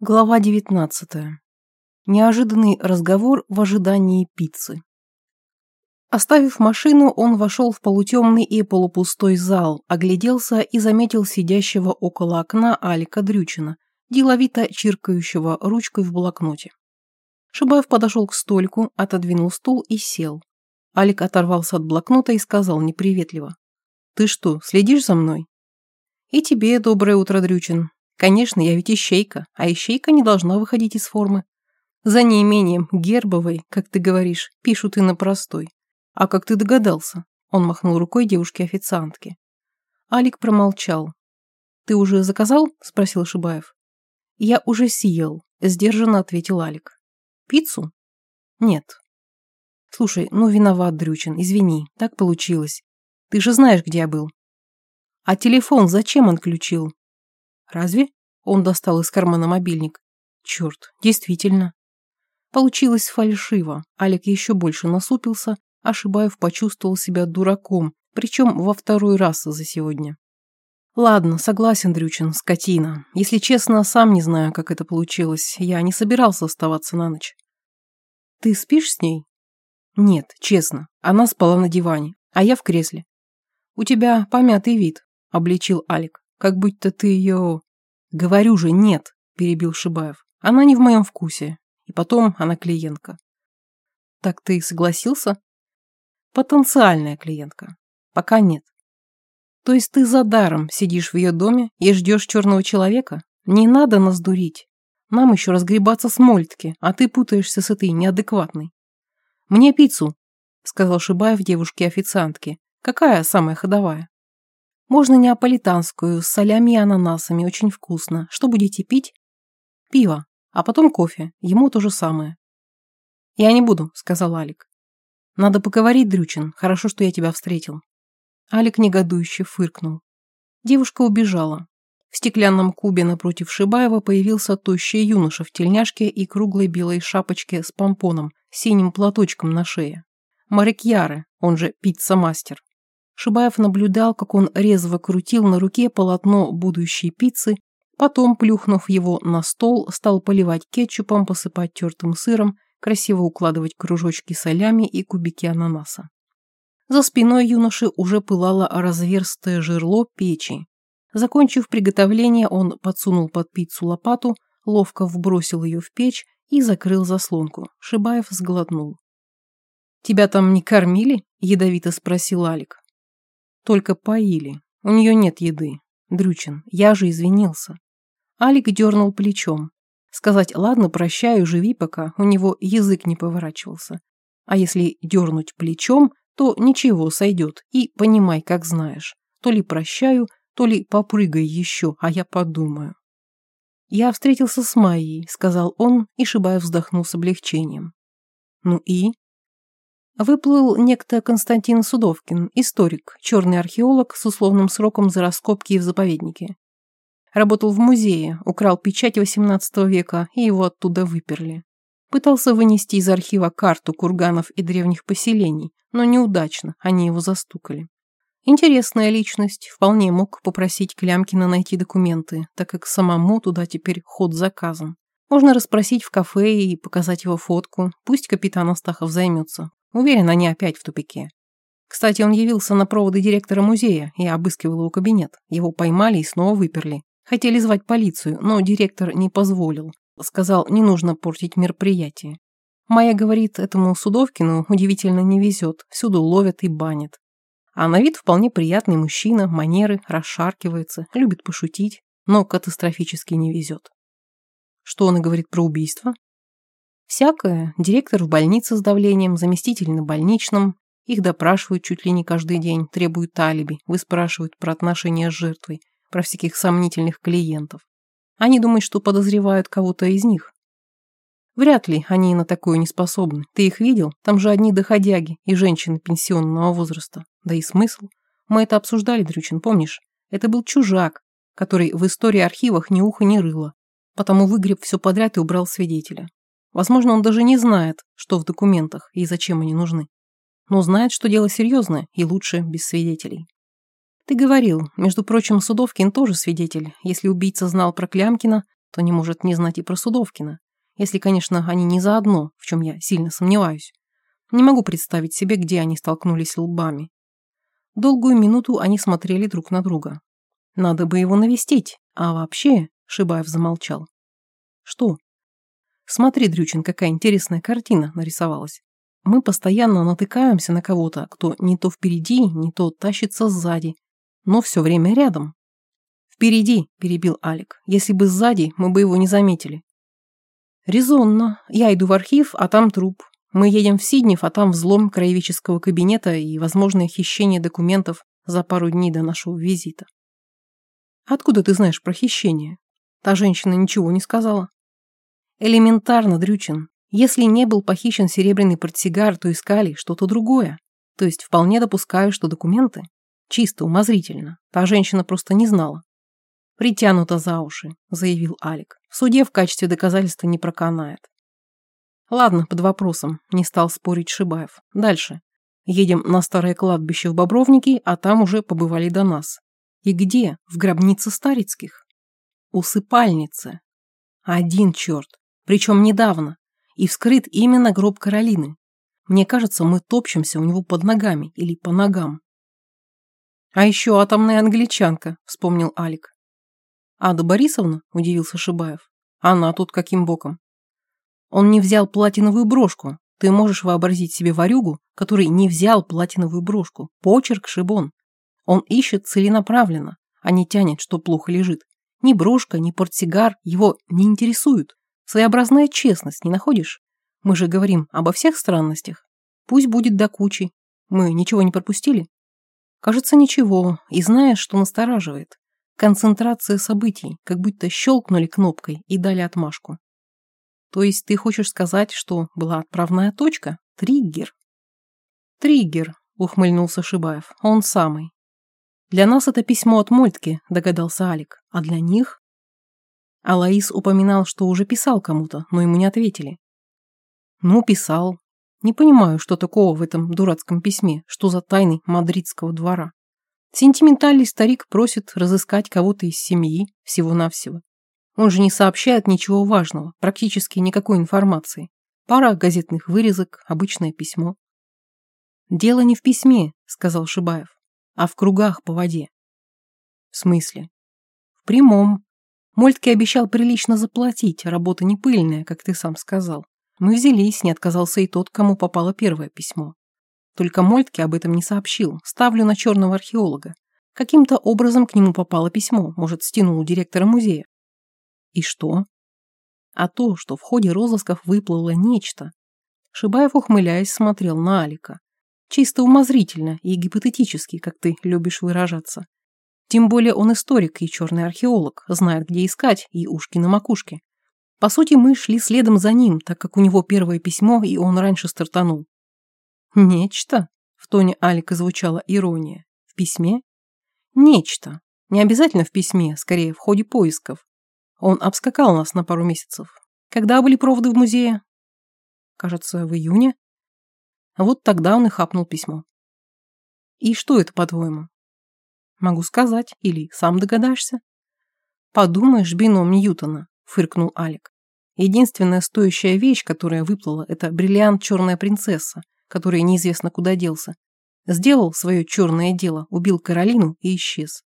Глава 19. Неожиданный разговор в ожидании пиццы. Оставив машину, он вошел в полутемный и полупустой зал, огляделся и заметил сидящего около окна Алика Дрючина, деловито чиркающего ручкой в блокноте. Шибаев подошел к столику, отодвинул стул и сел. Алик оторвался от блокнота и сказал неприветливо. «Ты что, следишь за мной?» «И тебе доброе утро, Дрючин. Конечно, я ведь ищейка, а ищейка не должна выходить из формы. За неимением гербовой, как ты говоришь, пишут и на простой. А как ты догадался? Он махнул рукой девушке-официантке. Алик промолчал. «Ты уже заказал?» – спросил Шибаев. «Я уже съел», – сдержанно ответил Алик. «Пиццу?» «Нет». «Слушай, ну виноват, Дрючин, извини, так получилось. Ты же знаешь, где я был». «А телефон зачем он включил?» Разве? Он достал из кармана мобильник. Черт, действительно. Получилось фальшиво. Алик еще больше насупился, а Шибаев почувствовал себя дураком, причем во второй раз за сегодня. Ладно, согласен, Дрючин, скотина. Если честно, сам не знаю, как это получилось. Я не собирался оставаться на ночь. Ты спишь с ней? Нет, честно. Она спала на диване, а я в кресле. У тебя помятый вид, обличил Алик. Как будто ты ее... Говорю же, нет, перебил Шибаев. Она не в моем вкусе. И потом она клиентка. Так ты согласился? Потенциальная клиентка. Пока нет. То есть ты за даром сидишь в ее доме и ждешь черного человека? Не надо нас дурить. Нам еще разгребаться с мольтки, а ты путаешься с этой неадекватной. Мне пиццу, сказал Шибаев девушке-официантке. Какая самая ходовая? Можно неаполитанскую, с солями и ананасами, очень вкусно. Что будете пить? Пиво, а потом кофе. Ему то же самое. Я не буду, сказал Алик. Надо поговорить, Дрючин. Хорошо, что я тебя встретил. Алик негодующе фыркнул. Девушка убежала. В стеклянном кубе напротив Шибаева появился тощий юноша в тельняшке и круглой белой шапочке с помпоном, синим платочком на шее. Марик Яре, он же пицца-мастер. Шибаев наблюдал, как он резво крутил на руке полотно будущей пиццы, потом, плюхнув его на стол, стал поливать кетчупом, посыпать тертым сыром, красиво укладывать кружочки солями и кубики ананаса. За спиной юноши уже пылало разверстое жерло печи. Закончив приготовление, он подсунул под пиццу лопату, ловко вбросил ее в печь и закрыл заслонку. Шибаев сглотнул. «Тебя там не кормили?» – ядовито спросил Алик. Только поили. У нее нет еды. Дрючин, я же извинился. Алик дернул плечом. Сказать «ладно, прощаю, живи пока» у него язык не поворачивался. А если дернуть плечом, то ничего сойдет, и понимай, как знаешь. То ли прощаю, то ли попрыгай еще, а я подумаю. «Я встретился с Майей», — сказал он, и Шибаев вздохнул с облегчением. «Ну и?» Выплыл некто Константин Судовкин, историк, черный археолог с условным сроком за раскопки в заповеднике. Работал в музее, украл печать XVIII века, и его оттуда выперли. Пытался вынести из архива карту курганов и древних поселений, но неудачно, они его застукали. Интересная личность, вполне мог попросить Клямкина найти документы, так как самому туда теперь ход заказан. Можно расспросить в кафе и показать его фотку, пусть капитан Астахов займется, Уверен, они опять в тупике. Кстати, он явился на проводы директора музея и обыскивал его кабинет. Его поймали и снова выперли. Хотели звать полицию, но директор не позволил. Сказал, не нужно портить мероприятие. Майя говорит, этому Судовкину удивительно не везет. Всюду ловят и банят. А на вид вполне приятный мужчина, манеры, расшаркивается, любит пошутить, но катастрофически не везет. Что он и говорит про убийство? Всякое. Директор в больнице с давлением, заместитель на больничном. Их допрашивают чуть ли не каждый день, требуют алиби, выспрашивают про отношения с жертвой, про всяких сомнительных клиентов. Они думают, что подозревают кого-то из них. Вряд ли они на такое не способны. Ты их видел? Там же одни доходяги и женщины пенсионного возраста. Да и смысл? Мы это обсуждали, Дрючин, помнишь? Это был чужак, который в истории архивах ни уха ни рыла. Потому выгреб все подряд и убрал свидетеля. Возможно, он даже не знает, что в документах и зачем они нужны. Но знает, что дело серьезное и лучше без свидетелей. Ты говорил, между прочим, Судовкин тоже свидетель. Если убийца знал про Клямкина, то не может не знать и про Судовкина. Если, конечно, они не заодно, в чем я сильно сомневаюсь. Не могу представить себе, где они столкнулись лбами. Долгую минуту они смотрели друг на друга. Надо бы его навестить, а вообще, Шибаев замолчал. Что? Смотри, Дрючин, какая интересная картина нарисовалась. Мы постоянно натыкаемся на кого-то, кто не то впереди, не то тащится сзади, но все время рядом. «Впереди», – перебил Алик. «Если бы сзади, мы бы его не заметили». «Резонно. Я иду в архив, а там труп. Мы едем в Сиднев, а там взлом краеведческого кабинета и возможное хищение документов за пару дней до нашего визита». «Откуда ты знаешь про хищение?» Та женщина ничего не сказала. Элементарно, Дрючин. Если не был похищен серебряный портсигар, то искали что-то другое. То есть вполне допускаю, что документы чисто умозрительно. Та женщина просто не знала. «Притянуто за уши», — заявил Алик. «В суде в качестве доказательства не проканает». «Ладно, под вопросом», — не стал спорить Шибаев. «Дальше. Едем на старое кладбище в Бобровники, а там уже побывали до нас. И где? В гробнице Старицких?» «Усыпальнице». «Один черт. Причем недавно. И вскрыт именно гроб Каролины. Мне кажется, мы топчемся у него под ногами или по ногам. А еще атомная англичанка, вспомнил Алик. Ада Борисовна, удивился Шибаев. Она тут каким боком? Он не взял платиновую брошку. Ты можешь вообразить себе варюгу, который не взял платиновую брошку. Почерк Шибон. Он ищет целенаправленно, а не тянет, что плохо лежит. Ни брошка, ни портсигар его не интересуют. Своеобразная честность, не находишь? Мы же говорим обо всех странностях. Пусть будет до кучи. Мы ничего не пропустили? Кажется, ничего. И знаешь, что настораживает? Концентрация событий, как будто щелкнули кнопкой и дали отмашку. То есть ты хочешь сказать, что была отправная точка? Триггер? Триггер, ухмыльнулся Шибаев. Он самый. Для нас это письмо от Мольтки, догадался Алик. А для них? Алаис упоминал, что уже писал кому-то, но ему не ответили. Ну, писал. Не понимаю, что такого в этом дурацком письме, что за тайны мадридского двора. Сентиментальный старик просит разыскать кого-то из семьи, всего-навсего. Он же не сообщает ничего важного, практически никакой информации. Пара газетных вырезок, обычное письмо. «Дело не в письме», — сказал Шибаев, — «а в кругах по воде». «В смысле?» «В прямом. Мольтке обещал прилично заплатить, работа не пыльная, как ты сам сказал. Мы взялись, не отказался и тот, кому попало первое письмо. Только Мольтке об этом не сообщил. Ставлю на черного археолога. Каким-то образом к нему попало письмо, может, стянул у директора музея. И что? А то, что в ходе розысков выплыло нечто. Шибаев, ухмыляясь, смотрел на Алика. Чисто умозрительно и гипотетически, как ты любишь выражаться. Тем более он историк и черный археолог, знает, где искать, и ушки на макушке. По сути, мы шли следом за ним, так как у него первое письмо, и он раньше стартанул. «Нечто?» – в тоне Алика звучала ирония. «В письме?» «Нечто. Не обязательно в письме, скорее в ходе поисков. Он обскакал нас на пару месяцев. Когда были проводы в музее?» «Кажется, в июне». Вот тогда он и хапнул письмо. «И что это, по-твоему?» Могу сказать, или сам догадаешься. Подумаешь, бином Ньютона, фыркнул Алик. Единственная стоящая вещь, которая выплыла, это бриллиант «Черная принцесса», который неизвестно куда делся. Сделал свое черное дело, убил Каролину и исчез.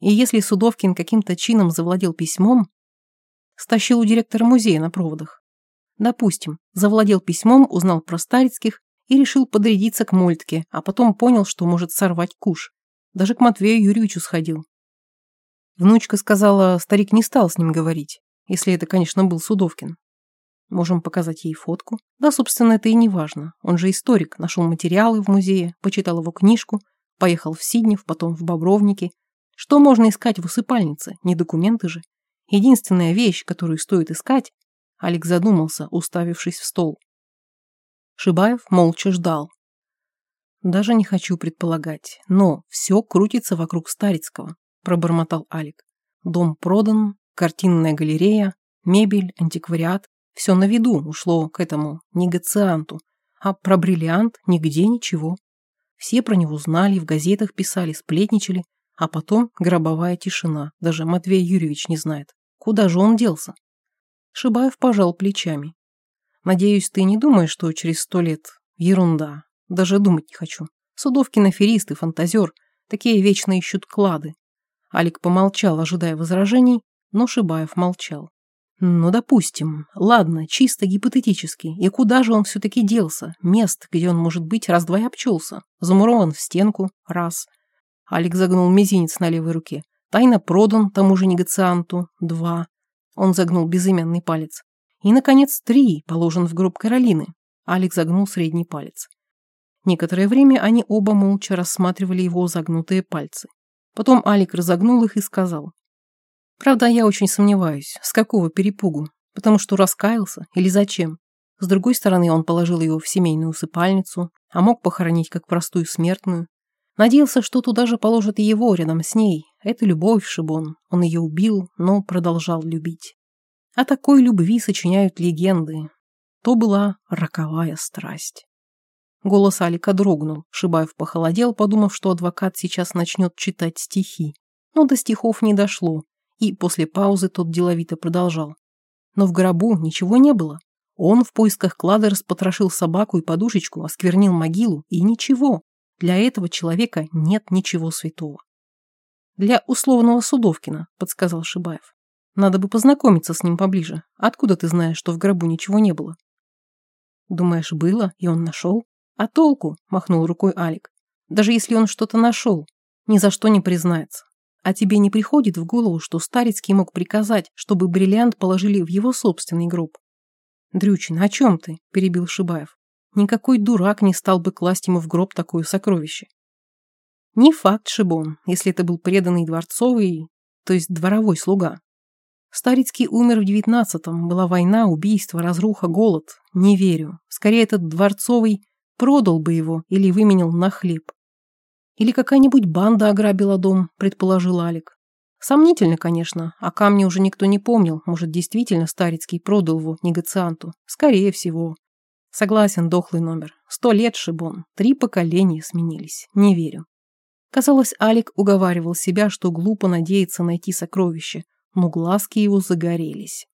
И если Судовкин каким-то чином завладел письмом, стащил у директора музея на проводах. Допустим, завладел письмом, узнал про Старицких и решил подрядиться к Мольтке, а потом понял, что может сорвать куш. Даже к Матвею Юрьевичу сходил. Внучка сказала, старик не стал с ним говорить, если это, конечно, был Судовкин. Можем показать ей фотку. Да, собственно, это и не важно. Он же историк, нашел материалы в музее, почитал его книжку, поехал в Сиднев, потом в Бобровники. Что можно искать в усыпальнице? Не документы же. Единственная вещь, которую стоит искать, Алекс задумался, уставившись в стол. Шибаев молча ждал. Даже не хочу предполагать, но все крутится вокруг Старицкого, пробормотал Алик. Дом продан, картинная галерея, мебель, антиквариат. Все на виду ушло к этому негацианту, а про бриллиант нигде ничего. Все про него знали, в газетах писали, сплетничали, а потом гробовая тишина. Даже Матвей Юрьевич не знает. Куда же он делся? Шибаев пожал плечами. Надеюсь, ты не думаешь, что через сто лет... Ерунда. Даже думать не хочу. Судовкин аферист и фантазер. Такие вечно ищут клады. Алик помолчал, ожидая возражений, но Шибаев молчал. Ну, допустим. Ладно, чисто гипотетически. И куда же он все-таки делся? Мест, где он, может быть, раз-два и обчелся. Замурован в стенку. Раз. Алик загнул мизинец на левой руке. Тайно продан тому же негацианту. Два. Он загнул безымянный палец. И, наконец, три, положен в гроб Каролины. Алекс загнул средний палец. Некоторое время они оба молча рассматривали его загнутые пальцы. Потом Алик разогнул их и сказал. «Правда, я очень сомневаюсь, с какого перепугу, потому что раскаялся или зачем. С другой стороны, он положил его в семейную усыпальницу, а мог похоронить как простую смертную. Надеялся, что туда же положат и его рядом с ней. Это любовь, Шибон. Он ее убил, но продолжал любить. О такой любви сочиняют легенды. То была роковая страсть. Голос Алика дрогнул. Шибаев похолодел, подумав, что адвокат сейчас начнет читать стихи. Но до стихов не дошло, и после паузы тот деловито продолжал. Но в гробу ничего не было. Он в поисках клада распотрошил собаку и подушечку, осквернил могилу, и ничего. Для этого человека нет ничего святого. Для условного Судовкина, подсказал Шибаев. Надо бы познакомиться с ним поближе. Откуда ты знаешь, что в гробу ничего не было? Думаешь, было, и он нашел? А толку? Махнул рукой Алик. Даже если он что-то нашел, ни за что не признается. А тебе не приходит в голову, что Старицкий мог приказать, чтобы бриллиант положили в его собственный гроб? Дрючин, о чем ты? Перебил Шибаев. Никакой дурак не стал бы класть ему в гроб такое сокровище. Не факт, Шибон, если это был преданный дворцовый, то есть дворовой слуга. Старицкий умер в девятнадцатом, была война, убийство, разруха, голод. Не верю. Скорее, этот Дворцовый продал бы его или выменил на хлеб. Или какая-нибудь банда ограбила дом, предположил Алик. Сомнительно, конечно, а камни уже никто не помнил. Может, действительно Старицкий продал его негацианту. Скорее всего. Согласен, дохлый номер. Сто лет шибон. Три поколения сменились. Не верю. Казалось, Алик уговаривал себя, что глупо надеяться найти сокровище, но глазки его загорелись.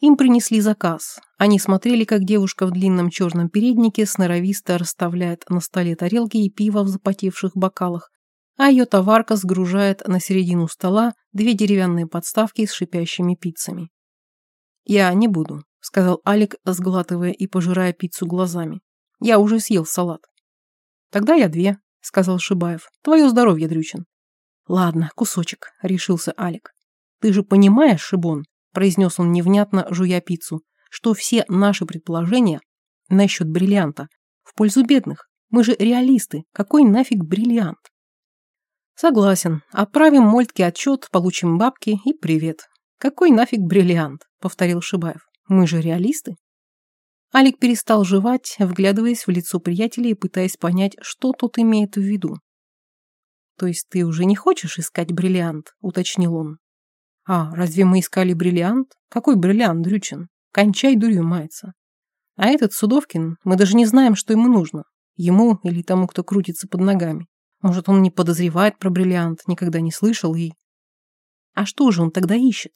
Им принесли заказ. Они смотрели, как девушка в длинном черном переднике сноровисто расставляет на столе тарелки и пиво в запотевших бокалах, а ее товарка сгружает на середину стола две деревянные подставки с шипящими пиццами. «Я не буду», — сказал Алик, сглатывая и пожирая пиццу глазами. «Я уже съел салат». «Тогда я две», — сказал Шибаев. «Твое здоровье, Дрючин». «Ладно, кусочек», — решился Алик. «Ты же понимаешь, Шибон», – произнес он невнятно, жуя пиццу, «что все наши предположения насчет бриллианта в пользу бедных. Мы же реалисты. Какой нафиг бриллиант?» «Согласен. Отправим Мольтке отчет, получим бабки и привет. Какой нафиг бриллиант?» – повторил Шибаев. «Мы же реалисты». Алик перестал жевать, вглядываясь в лицо приятеля и пытаясь понять, что тот имеет в виду. «То есть ты уже не хочешь искать бриллиант?» – уточнил он. А, разве мы искали бриллиант? Какой бриллиант, Дрючин? Кончай дурью мается. А этот Судовкин, мы даже не знаем, что ему нужно. Ему или тому, кто крутится под ногами. Может, он не подозревает про бриллиант, никогда не слышал и... А что же он тогда ищет?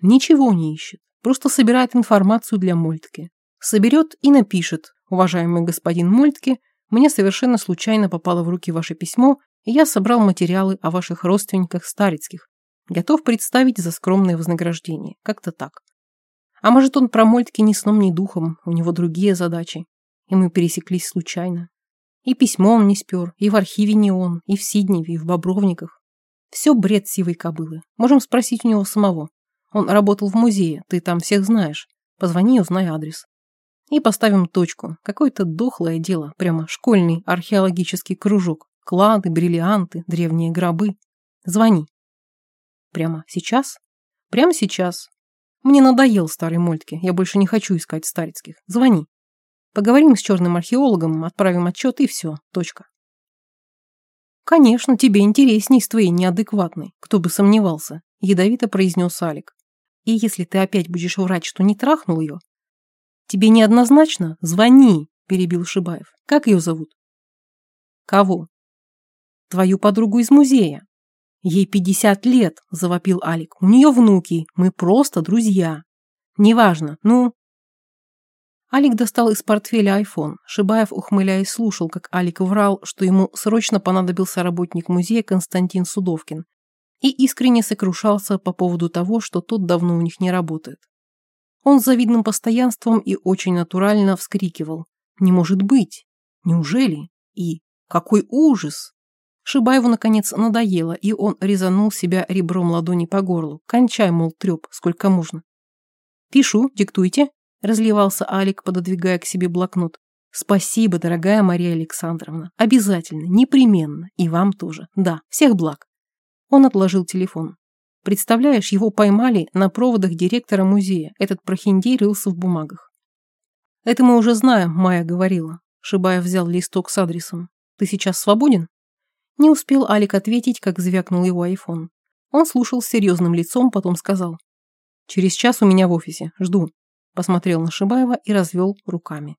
Ничего не ищет. Просто собирает информацию для Мольтки. Соберет и напишет. Уважаемый господин Мольтки, мне совершенно случайно попало в руки ваше письмо, и я собрал материалы о ваших родственниках Старицких. Готов представить за скромное вознаграждение. Как-то так. А может, он про мольтки ни сном, ни духом, у него другие задачи. И мы пересеклись случайно. И письмо он не спер, и в архиве не он, и в Сидневе, и в Бобровниках. Все бред сивой кобылы. Можем спросить у него самого. Он работал в музее, ты там всех знаешь. Позвони и узнай адрес. И поставим точку. Какое-то дохлое дело, прямо школьный археологический кружок. Клады, бриллианты, древние гробы. Звони. Прямо сейчас? Прямо сейчас. Мне надоел старый мультки. Я больше не хочу искать старицких. Звони. Поговорим с черным археологом, отправим отчет и все. Точка. Конечно, тебе интересней с твоей неадекватной. Кто бы сомневался. Ядовито произнес Алик. И если ты опять будешь врать, что не трахнул ее... Тебе неоднозначно? Звони, перебил Шибаев. Как ее зовут? Кого? Твою подругу из музея. Ей 50 лет, завопил Алик. У нее внуки, мы просто друзья. Неважно, ну... Алик достал из портфеля айфон. Шибаев, ухмыляясь, слушал, как Алик врал, что ему срочно понадобился работник музея Константин Судовкин, и искренне сокрушался по поводу того, что тот давно у них не работает. Он с завидным постоянством и очень натурально вскрикивал. «Не может быть! Неужели? И какой ужас!» Шибаеву, наконец, надоело, и он резанул себя ребром ладони по горлу. «Кончай, мол, треп, сколько можно». «Пишу, диктуйте», – разливался Алик, пододвигая к себе блокнот. «Спасибо, дорогая Мария Александровна. Обязательно, непременно. И вам тоже. Да, всех благ». Он отложил телефон. Представляешь, его поймали на проводах директора музея. Этот прохиндей рылся в бумагах. «Это мы уже знаем», – Майя говорила. Шибаев взял листок с адресом. «Ты сейчас свободен?» Не успел Алик ответить, как звякнул его айфон. Он слушал с серьезным лицом, потом сказал. «Через час у меня в офисе. Жду». Посмотрел на Шибаева и развел руками.